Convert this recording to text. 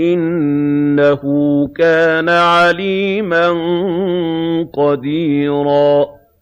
إِنَّهُ كَانَ عَلِيمًا قَدِيرًا.